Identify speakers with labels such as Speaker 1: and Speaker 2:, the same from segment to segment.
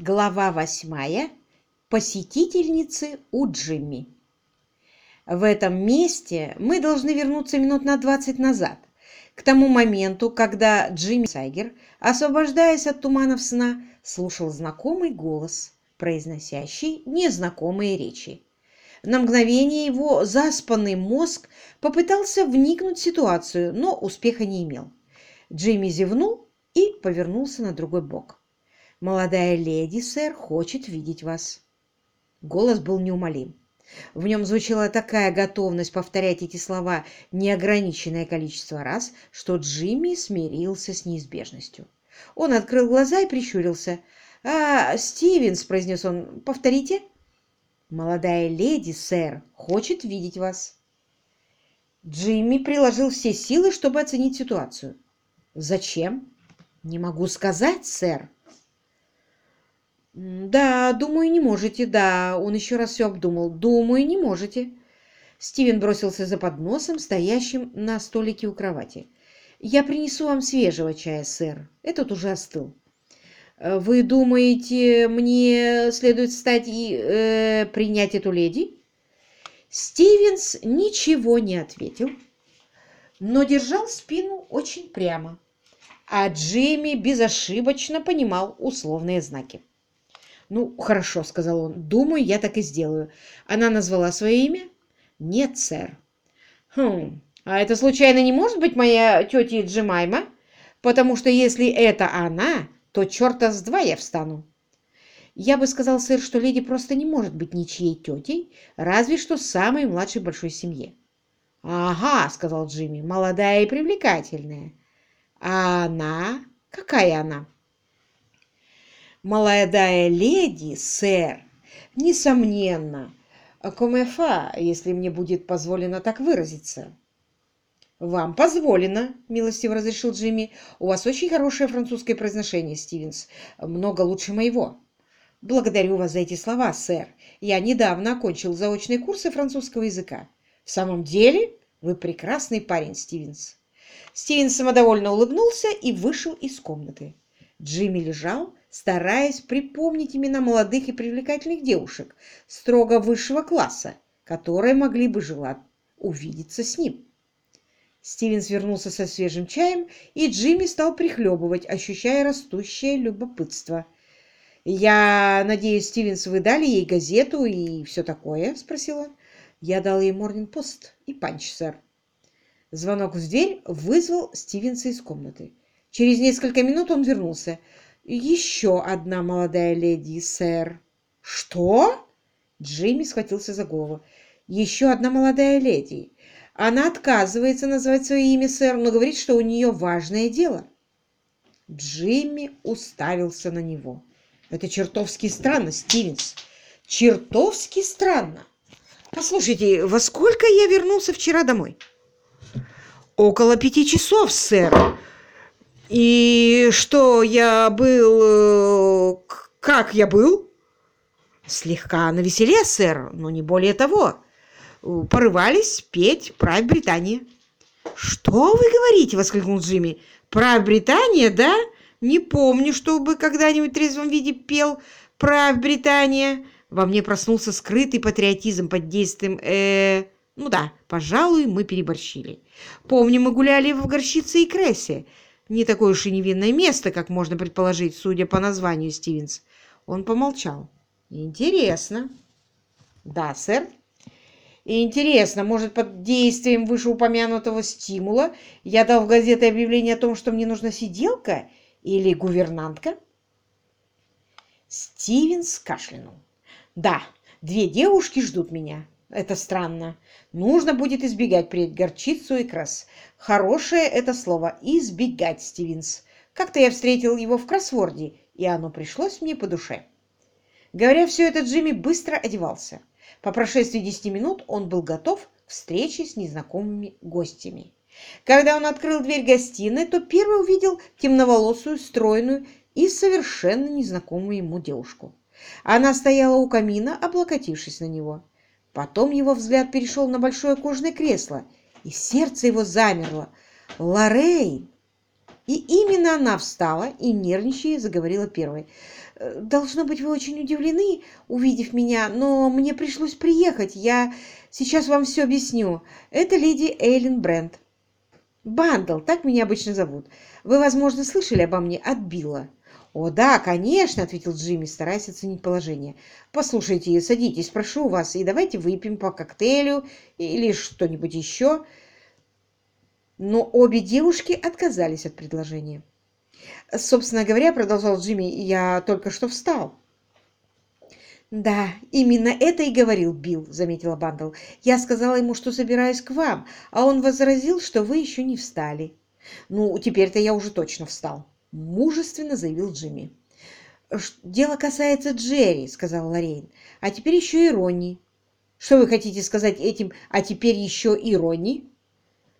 Speaker 1: Глава восьмая. Посетительницы у Джимми. В этом месте мы должны вернуться минут на двадцать назад, к тому моменту, когда Джимми Сайгер, освобождаясь от туманов сна, слушал знакомый голос, произносящий незнакомые речи. На мгновение его заспанный мозг попытался вникнуть в ситуацию, но успеха не имел. Джимми зевнул и повернулся на другой бок. «Молодая леди, сэр, хочет видеть вас». Голос был неумолим. В нем звучала такая готовность повторять эти слова неограниченное количество раз, что Джимми смирился с неизбежностью. Он открыл глаза и прищурился. «А, Стивенс», — произнес он, — «повторите». «Молодая леди, сэр, хочет видеть вас». Джимми приложил все силы, чтобы оценить ситуацию. «Зачем?» «Не могу сказать, сэр». «Да, думаю, не можете, да». Он еще раз все обдумал. «Думаю, не можете». Стивен бросился за подносом, стоящим на столике у кровати. «Я принесу вам свежего чая, сэр. Этот уже остыл». «Вы думаете, мне следует встать и э, принять эту леди?» Стивенс ничего не ответил, но держал спину очень прямо, а Джимми безошибочно понимал условные знаки. «Ну, хорошо», — сказал он. «Думаю, я так и сделаю. Она назвала свое имя?» «Нет, сэр». «Хм, а это случайно не может быть моя тетя Джимайма? Потому что если это она, то черта с два я встану». «Я бы сказал, сэр, что леди просто не может быть ничьей тетей, разве что самой младшей большой семье». «Ага», — сказал Джимми, — «молодая и привлекательная». «А она? Какая она?» Молодая леди, сэр, несомненно, комефа, если мне будет позволено так выразиться. «Вам позволено», — милостиво разрешил Джимми. «У вас очень хорошее французское произношение, Стивенс. Много лучше моего». «Благодарю вас за эти слова, сэр. Я недавно окончил заочные курсы французского языка». «В самом деле? Вы прекрасный парень, Стивенс». Стивенс самодовольно улыбнулся и вышел из комнаты. Джимми лежал, стараясь припомнить имена молодых и привлекательных девушек строго высшего класса, которые могли бы желать увидеться с ним. Стивенс вернулся со свежим чаем, и Джимми стал прихлебывать, ощущая растущее любопытство. «Я надеюсь, Стивенс, вы дали ей газету и все такое?» — спросил он. «Я дал ей Морнинг-пост и панч, сэр». Звонок в дверь вызвал Стивенса из комнаты. Через несколько минут он вернулся. «Еще одна молодая леди, сэр». «Что?» Джимми схватился за голову. «Еще одна молодая леди. Она отказывается назвать свое имя, сэр, но говорит, что у нее важное дело». Джимми уставился на него. «Это чертовски странно, Стивенс. Чертовски странно. Послушайте, во сколько я вернулся вчера домой?» «Около пяти часов, сэр. И что я был... Э, как я был? Слегка навеселе, сэр, но не более того. Порывались петь «Правь Британия». «Что вы говорите?» — воскликнул Джимми. «Правь Британия, да? Не помню, чтобы когда-нибудь в трезвом виде пел «Правь Британия». Во мне проснулся скрытый патриотизм под действием... Э, ну да, пожалуй, мы переборщили. Помню, мы гуляли в горчице и крессе не такое уж и невинное место, как можно предположить, судя по названию Стивенс. Он помолчал. Интересно. Да, сэр. интересно, может, под действием вышеупомянутого стимула я дал в газеты объявление о том, что мне нужна сиделка или гувернантка? Стивенс кашлянул. Да, две девушки ждут меня. Это странно. Нужно будет избегать впредь горчицу и крас. Хорошее это слово «избегать», Стивенс. Как-то я встретил его в кроссворде, и оно пришлось мне по душе. Говоря все это, Джимми быстро одевался. По прошествии десяти минут он был готов к встрече с незнакомыми гостями. Когда он открыл дверь гостиной, то первый увидел темноволосую, стройную и совершенно незнакомую ему девушку. Она стояла у камина, облокотившись на него. Потом его взгляд перешел на большое кожаное кресло, и сердце его замерло. Лоррейн! И именно она встала и, нервничая, заговорила первой. Должно быть, вы очень удивлены, увидев меня, но мне пришлось приехать. Я сейчас вам все объясню. Это леди Эйлин Брент. Бандл, так меня обычно зовут. Вы, возможно, слышали обо мне от Билла. «О, да, конечно», — ответил Джимми, стараясь оценить положение. «Послушайте, садитесь, прошу вас, и давайте выпьем по коктейлю или что-нибудь еще». Но обе девушки отказались от предложения. «Собственно говоря, — продолжал Джимми, — я только что встал». «Да, именно это и говорил Билл», — заметила Бандл. «Я сказала ему, что собираюсь к вам, а он возразил, что вы еще не встали». «Ну, теперь-то я уже точно встал», — мужественно заявил Джимми. «Дело касается Джерри», — сказал Лоррейн. «А теперь еще и Ронни». «Что вы хотите сказать этим, а теперь еще и Ронни?»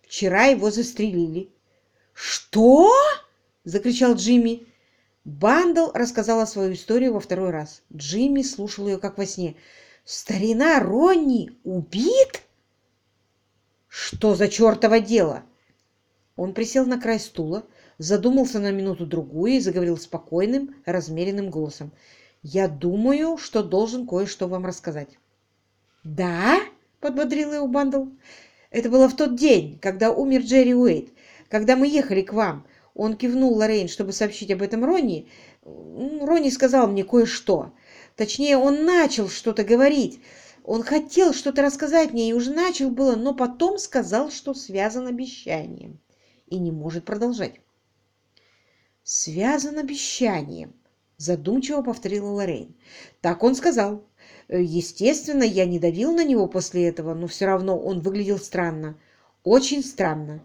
Speaker 1: «Вчера его застрелили». «Что?» — закричал Джимми. Бандл рассказала свою историю во второй раз. Джимми слушал ее как во сне. «Старина Ронни убит?» «Что за чертово дело?» Он присел на край стула, задумался на минуту-другую и заговорил спокойным, размеренным голосом. «Я думаю, что должен кое-что вам рассказать». «Да?» — подбодрил его Бандл. «Это было в тот день, когда умер Джерри Уэйт, когда мы ехали к вам. Он кивнул Лоррейн, чтобы сообщить об этом Ронни. Ронни сказал мне кое-что. Точнее, он начал что-то говорить. Он хотел что-то рассказать мне и уже начал было, но потом сказал, что связан обещанием и не может продолжать. «Связан обещанием», — задумчиво повторила Лоррейн. «Так он сказал. Естественно, я не давил на него после этого, но все равно он выглядел странно. Очень странно.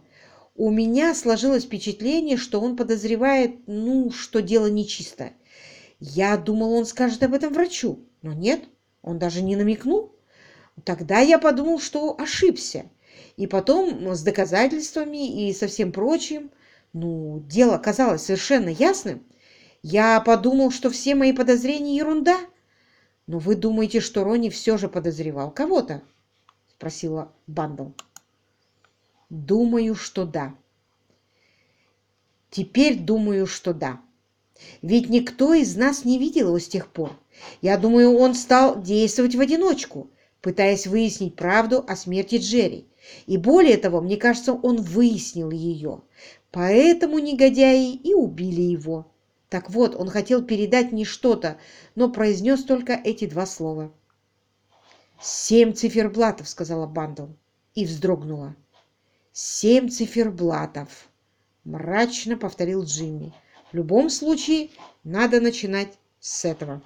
Speaker 1: У меня сложилось впечатление, что он подозревает, ну, что дело нечисто. Я думал, он скажет об этом врачу, но нет, он даже не намекнул. Тогда я подумал, что ошибся. И потом с доказательствами и со всем прочим, ну, дело казалось совершенно ясным. Я подумал, что все мои подозрения ерунда. Но вы думаете, что Ронни все же подозревал кого-то? Спросила Бандл. Думаю, что да. Теперь думаю, что да. Ведь никто из нас не видел его с тех пор. Я думаю, он стал действовать в одиночку, пытаясь выяснить правду о смерти Джерри. И более того, мне кажется, он выяснил ее. Поэтому негодяи и убили его. Так вот, он хотел передать мне что-то, но произнес только эти два слова. «Семь циферблатов», — сказала Бандл и вздрогнула. «Семь циферблатов», — мрачно повторил Джимми. «В любом случае, надо начинать с этого».